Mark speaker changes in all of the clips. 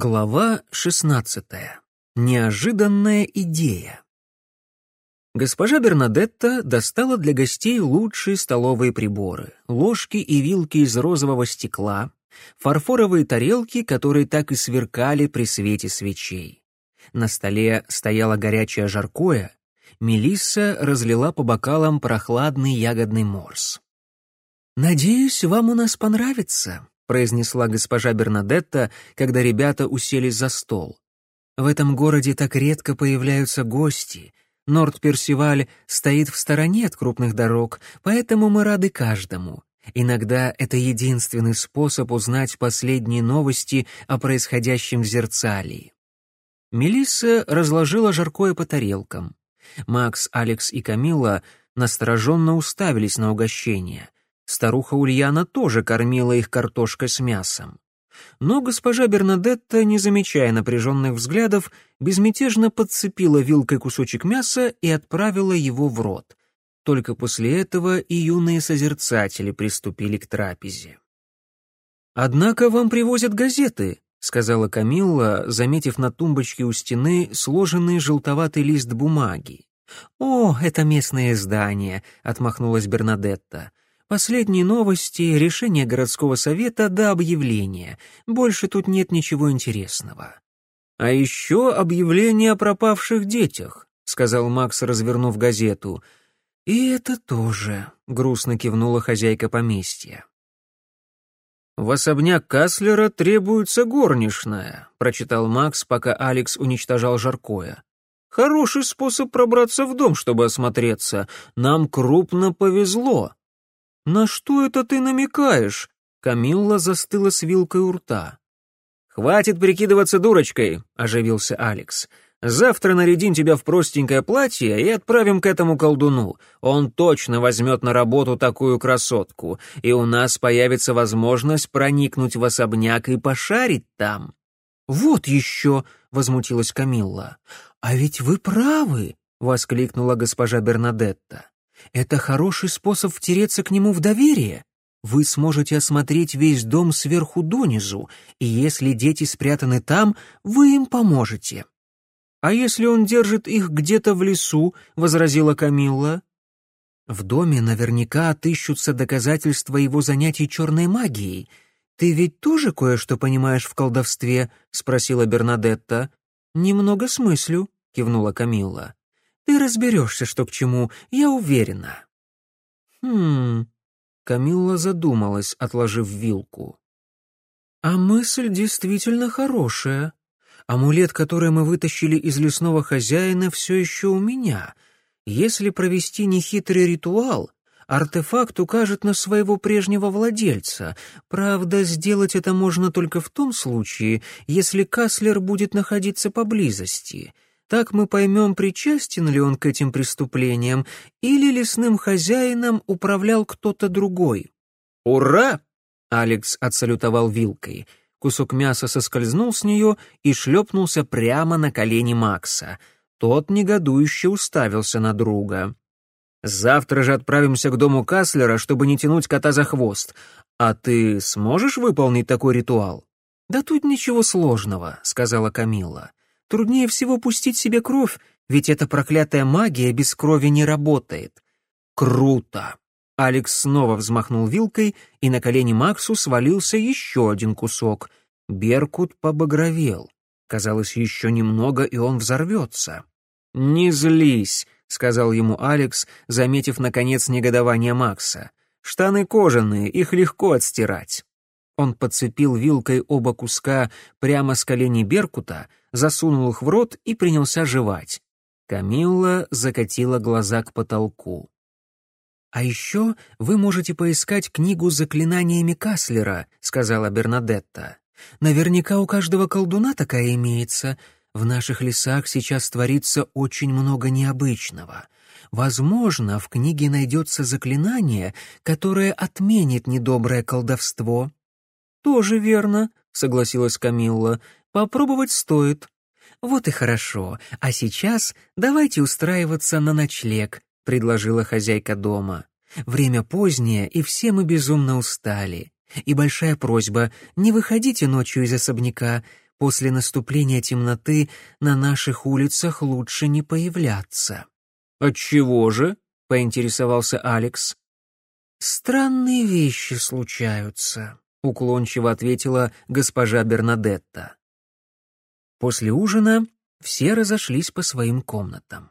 Speaker 1: Глава 16. Неожиданная идея. Госпожа Бернадетта достала для гостей лучшие столовые приборы: ложки и вилки из розового стекла, фарфоровые тарелки, которые так и сверкали при свете свечей. На столе стояло горячее жаркое, Мелисса разлила по бокалам прохладный ягодный морс. «Надеюсь, вам у нас понравится», произнесла госпожа Бернадетта, когда ребята уселись за стол. В этом городе так редко появляются гости. Норд-Персиваль стоит в стороне от крупных дорог, поэтому мы рады каждому. Иногда это единственный способ узнать последние новости о происходящем в Зерцалии. Мелисса разложила жаркое по тарелкам. Макс, Алекс и Камилла настороженно уставились на угощение. Старуха Ульяна тоже кормила их картошкой с мясом. Но госпожа Бернадетта, не замечая напряженных взглядов, безмятежно подцепила вилкой кусочек мяса и отправила его в рот. Только после этого и юные созерцатели приступили к трапезе. «Однако вам привозят газеты», — сказала Камилла, заметив на тумбочке у стены сложенный желтоватый лист бумаги. «О, это местное издание», — отмахнулась Бернадетта. Последние новости, решение городского совета до объявления. Больше тут нет ничего интересного. А еще объявление о пропавших детях, сказал Макс, развернув газету. И это тоже, грустно кивнула хозяйка поместья. В особняк Каслера требуется горничная, прочитал Макс, пока Алекс уничтожал жаркое. Хороший способ пробраться в дом, чтобы осмотреться. Нам крупно повезло. «На что это ты намекаешь?» Камилла застыла с вилкой у рта. «Хватит прикидываться дурочкой», — оживился Алекс. «Завтра нарядим тебя в простенькое платье и отправим к этому колдуну. Он точно возьмет на работу такую красотку, и у нас появится возможность проникнуть в особняк и пошарить там». «Вот еще!» — возмутилась Камилла. «А ведь вы правы!» — воскликнула госпожа Бернадетта. Это хороший способ втереться к нему в доверие. Вы сможете осмотреть весь дом сверху донизу, и если дети спрятаны там, вы им поможете. А если он держит их где-то в лесу, возразила Камилла. В доме наверняка отыщутся доказательства его занятий черной магией. Ты ведь тоже кое-что понимаешь в колдовстве, спросила Бернадетта. Немного смыслю, кивнула Камилла. Ты разберешься, что к чему, я уверена». «Хм...» — Камилла задумалась, отложив вилку. «А мысль действительно хорошая. Амулет, который мы вытащили из лесного хозяина, все еще у меня. Если провести нехитрый ритуал, артефакт укажет на своего прежнего владельца. Правда, сделать это можно только в том случае, если Каслер будет находиться поблизости». Так мы поймем, причастен ли он к этим преступлениям, или лесным хозяином управлял кто-то другой. «Ура!» — Алекс отсалютовал вилкой. Кусок мяса соскользнул с нее и шлепнулся прямо на колени Макса. Тот негодующе уставился на друга. «Завтра же отправимся к дому Каслера, чтобы не тянуть кота за хвост. А ты сможешь выполнить такой ритуал?» «Да тут ничего сложного», — сказала Камилла. Труднее всего пустить себе кровь, ведь эта проклятая магия без крови не работает. Круто! Алекс снова взмахнул вилкой, и на колени Максу свалился еще один кусок. Беркут побагровел. Казалось, еще немного, и он взорвется. «Не злись», — сказал ему Алекс, заметив, наконец, негодование Макса. «Штаны кожаные, их легко отстирать». Он подцепил вилкой оба куска прямо с коленей Беркута, засунул их в рот и принялся жевать. Камилла закатила глаза к потолку. «А еще вы можете поискать книгу с заклинаниями Каслера», — сказала Бернадетта. «Наверняка у каждого колдуна такая имеется. В наших лесах сейчас творится очень много необычного. Возможно, в книге найдется заклинание, которое отменит недоброе колдовство». «Тоже верно», — согласилась Камилла. «Попробовать стоит». «Вот и хорошо. А сейчас давайте устраиваться на ночлег», — предложила хозяйка дома. «Время позднее, и все мы безумно устали. И большая просьба, не выходите ночью из особняка. После наступления темноты на наших улицах лучше не появляться». «Отчего же?» — поинтересовался Алекс. «Странные вещи случаются», — уклончиво ответила госпожа Бернадетта. После ужина все разошлись по своим комнатам.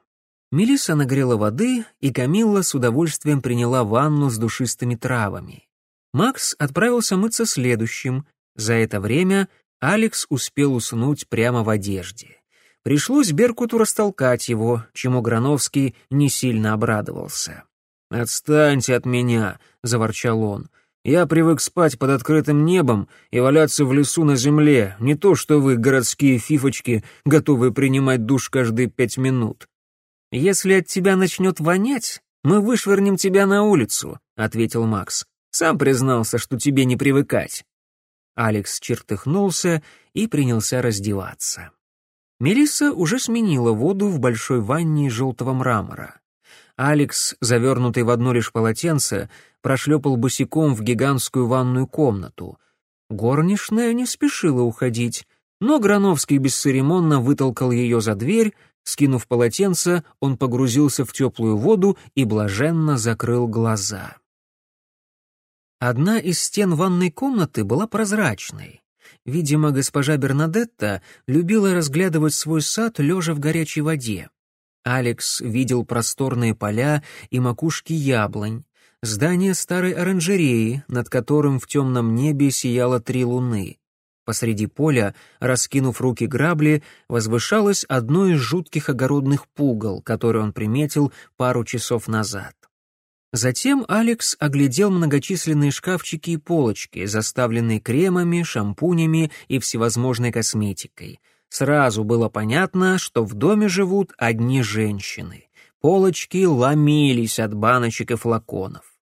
Speaker 1: Мелисса нагрела воды, и Камилла с удовольствием приняла ванну с душистыми травами. Макс отправился мыться следующим. За это время Алекс успел уснуть прямо в одежде. Пришлось Беркуту растолкать его, чему Грановский не сильно обрадовался. «Отстаньте от меня», — заворчал он. «Я привык спать под открытым небом и валяться в лесу на земле, не то что вы, городские фифочки, готовые принимать душ каждые пять минут». «Если от тебя начнет вонять, мы вышвырнем тебя на улицу», — ответил Макс. «Сам признался, что тебе не привыкать». Алекс чертыхнулся и принялся раздеваться. Мелисса уже сменила воду в большой ванне желтого мрамора. Алекс, завернутый в одно лишь полотенце, прошлепал босиком в гигантскую ванную комнату. Горничная не спешила уходить, но Грановский бесцеремонно вытолкал ее за дверь, скинув полотенце, он погрузился в теплую воду и блаженно закрыл глаза. Одна из стен ванной комнаты была прозрачной. Видимо, госпожа Бернадетта любила разглядывать свой сад, лежа в горячей воде. Алекс видел просторные поля и макушки яблонь, здание старой оранжереи, над которым в темном небе сияло три луны. Посреди поля, раскинув руки грабли, возвышалось одно из жутких огородных пугал, которое он приметил пару часов назад. Затем Алекс оглядел многочисленные шкафчики и полочки, заставленные кремами, шампунями и всевозможной косметикой — Сразу было понятно, что в доме живут одни женщины. Полочки ломились от баночек и флаконов.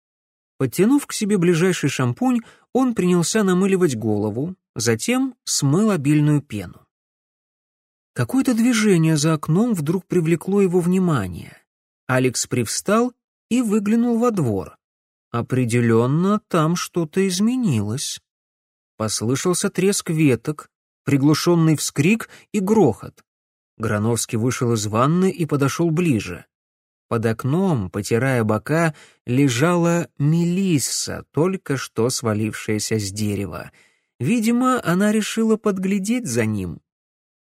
Speaker 1: Подтянув к себе ближайший шампунь, он принялся намыливать голову, затем смыл обильную пену. Какое-то движение за окном вдруг привлекло его внимание. Алекс привстал и выглянул во двор. Определенно, там что-то изменилось. Послышался треск веток, приглушенный вскрик и грохот. Грановский вышел из ванны и подошел ближе. Под окном, потирая бока, лежала Мелисса, только что свалившаяся с дерева. Видимо, она решила подглядеть за ним.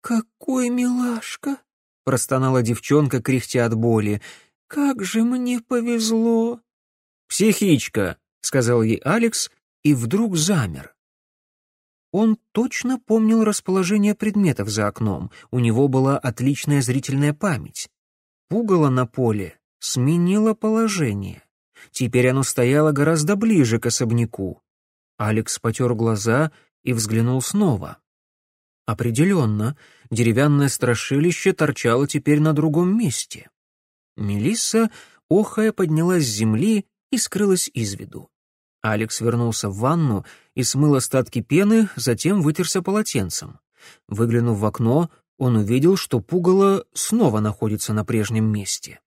Speaker 1: «Какой милашка!» — простонала девчонка, кряхтя от боли. «Как же мне повезло!» «Психичка!» — сказал ей Алекс и вдруг замер. Он точно помнил расположение предметов за окном, у него была отличная зрительная память. Пугало на поле сменило положение. Теперь оно стояло гораздо ближе к особняку. Алекс потер глаза и взглянул снова. Определенно, деревянное страшилище торчало теперь на другом месте. Мелисса, охая, поднялась с земли и скрылась из виду. Алекс вернулся в ванну и смыл остатки пены, затем вытерся полотенцем. Выглянув в окно, он увидел, что пугало снова находится на прежнем месте.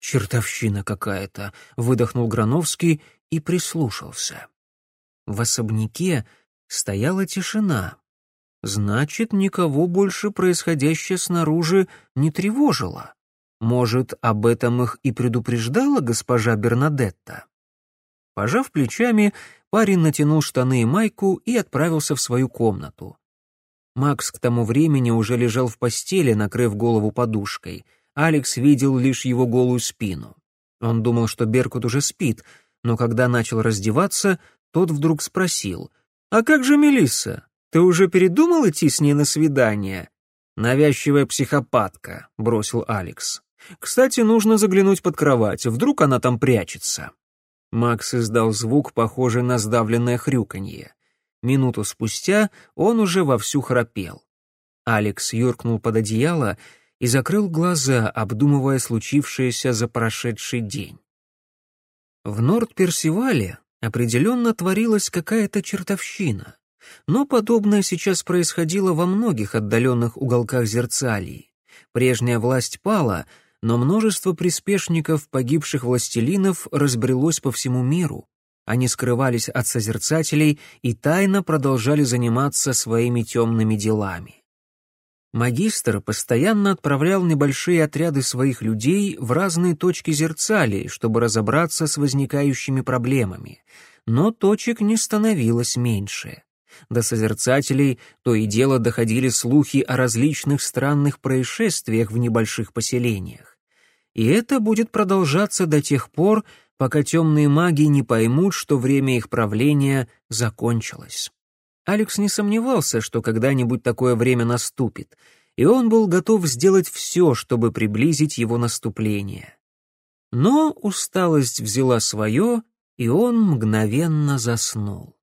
Speaker 1: «Чертовщина какая-то», — выдохнул Грановский и прислушался. В особняке стояла тишина. Значит, никого больше происходящее снаружи не тревожило. Может, об этом их и предупреждала госпожа Бернадетта? Пожав плечами, парень натянул штаны и майку и отправился в свою комнату. Макс к тому времени уже лежал в постели, накрыв голову подушкой. Алекс видел лишь его голую спину. Он думал, что Беркут уже спит, но когда начал раздеваться, тот вдруг спросил, «А как же Мелисса? Ты уже передумал идти с ней на свидание?» «Навязчивая психопатка», — бросил Алекс. «Кстати, нужно заглянуть под кровать, вдруг она там прячется». Макс издал звук, похожий на сдавленное хрюканье. Минуту спустя он уже вовсю храпел. Алекс юркнул под одеяло и закрыл глаза, обдумывая случившееся за прошедший день. В Норд-Персивале определенно творилась какая-то чертовщина, но подобное сейчас происходило во многих отдаленных уголках Зерцалии. Прежняя власть пала — но множество приспешников погибших властелинов разбрелось по всему миру. Они скрывались от созерцателей и тайно продолжали заниматься своими темными делами. Магистр постоянно отправлял небольшие отряды своих людей в разные точки зерцалей, чтобы разобраться с возникающими проблемами. Но точек не становилось меньше. До созерцателей то и дело доходили слухи о различных странных происшествиях в небольших поселениях. И это будет продолжаться до тех пор, пока темные маги не поймут, что время их правления закончилось. Алекс не сомневался, что когда-нибудь такое время наступит, и он был готов сделать все, чтобы приблизить его наступление. Но усталость взяла свое, и он мгновенно заснул.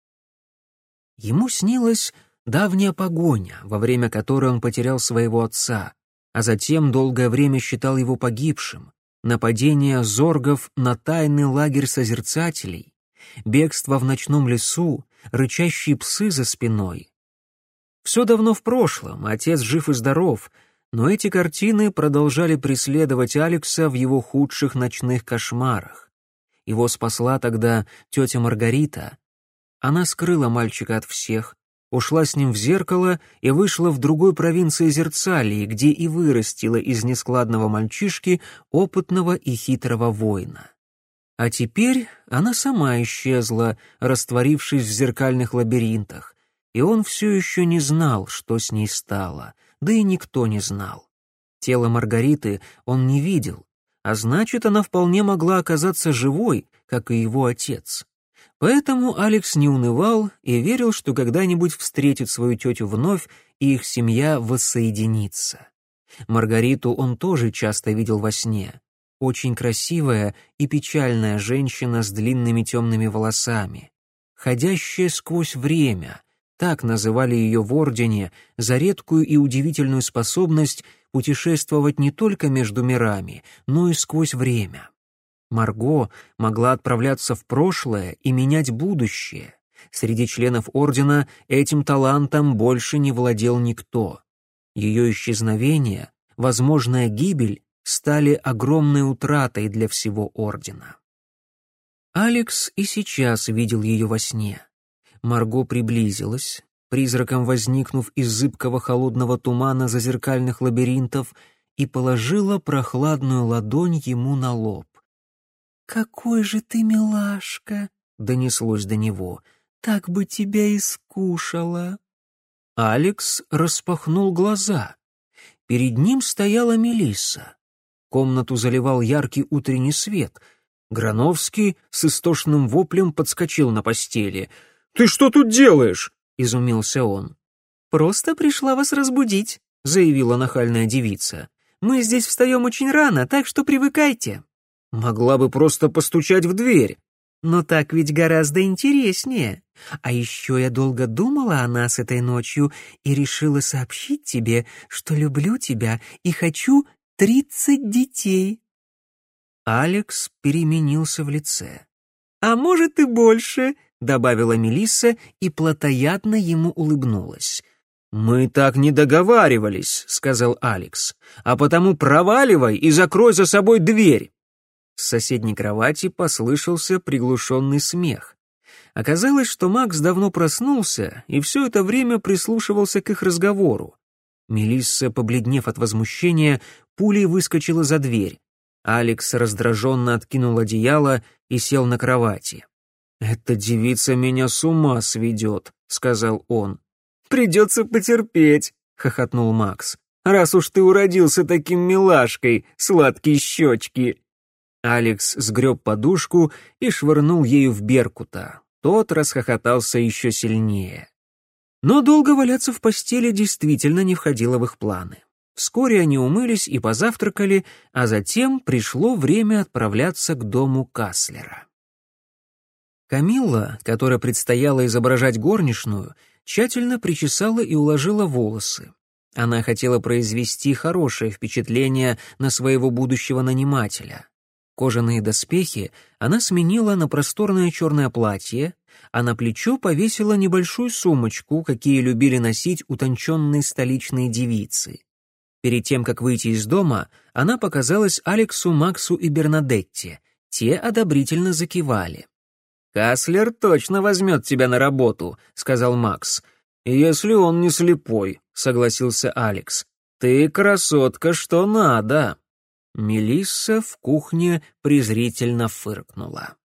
Speaker 1: Ему снилась давняя погоня, во время которой он потерял своего отца, а затем долгое время считал его погибшим, нападение зоргов на тайный лагерь созерцателей, бегство в ночном лесу, рычащие псы за спиной. Все давно в прошлом, отец жив и здоров, но эти картины продолжали преследовать Алекса в его худших ночных кошмарах. Его спасла тогда тетя Маргарита. Она скрыла мальчика от всех, ушла с ним в зеркало и вышла в другой провинции Зерцалии, где и вырастила из нескладного мальчишки опытного и хитрого воина. А теперь она сама исчезла, растворившись в зеркальных лабиринтах, и он все еще не знал, что с ней стало, да и никто не знал. Тело Маргариты он не видел, а значит, она вполне могла оказаться живой, как и его отец. Поэтому Алекс не унывал и верил, что когда-нибудь встретит свою тетю вновь, и их семья воссоединится. Маргариту он тоже часто видел во сне. Очень красивая и печальная женщина с длинными темными волосами. Ходящая сквозь время, так называли ее в Ордене, за редкую и удивительную способность путешествовать не только между мирами, но и сквозь время. Марго могла отправляться в прошлое и менять будущее. Среди членов Ордена этим талантом больше не владел никто. Ее исчезновение, возможная гибель стали огромной утратой для всего Ордена. Алекс и сейчас видел ее во сне. Марго приблизилась, призраком возникнув из зыбкого холодного тумана зазеркальных лабиринтов, и положила прохладную ладонь ему на лоб. «Какой же ты милашка!» — донеслось до него. «Так бы тебя и скушала!» Алекс распахнул глаза. Перед ним стояла Мелисса. Комнату заливал яркий утренний свет. Грановский с истошным воплем подскочил на постели. «Ты что тут делаешь?» — изумился он. «Просто пришла вас разбудить», — заявила нахальная девица. «Мы здесь встаем очень рано, так что привыкайте». Могла бы просто постучать в дверь. Но так ведь гораздо интереснее. А еще я долго думала о нас этой ночью и решила сообщить тебе, что люблю тебя и хочу тридцать детей. Алекс переменился в лице. «А может и больше», — добавила Мелисса и плотоядно ему улыбнулась. «Мы так не договаривались», — сказал Алекс. «А потому проваливай и закрой за собой дверь». С соседней кровати послышался приглушенный смех. Оказалось, что Макс давно проснулся и все это время прислушивался к их разговору. Мелисса, побледнев от возмущения, пулей выскочила за дверь. Алекс раздраженно откинул одеяло и сел на кровати. «Эта девица меня с ума сведет», — сказал он. «Придется потерпеть», — хохотнул Макс. «Раз уж ты уродился таким милашкой, сладкие щечки». Алекс сгреб подушку и швырнул ею в Беркута. Тот расхохотался еще сильнее. Но долго валяться в постели действительно не входило в их планы. Вскоре они умылись и позавтракали, а затем пришло время отправляться к дому Каслера. Камилла, которая предстояла изображать горничную, тщательно причесала и уложила волосы. Она хотела произвести хорошее впечатление на своего будущего нанимателя. Кожаные доспехи она сменила на просторное черное платье, а на плечо повесила небольшую сумочку, какие любили носить утонченные столичные девицы. Перед тем, как выйти из дома, она показалась Алексу, Максу и Бернадетте. Те одобрительно закивали. «Каслер точно возьмет тебя на работу», — сказал Макс. «Если он не слепой», — согласился Алекс. «Ты красотка, что надо». Мелисса в кухне презрительно фыркнула.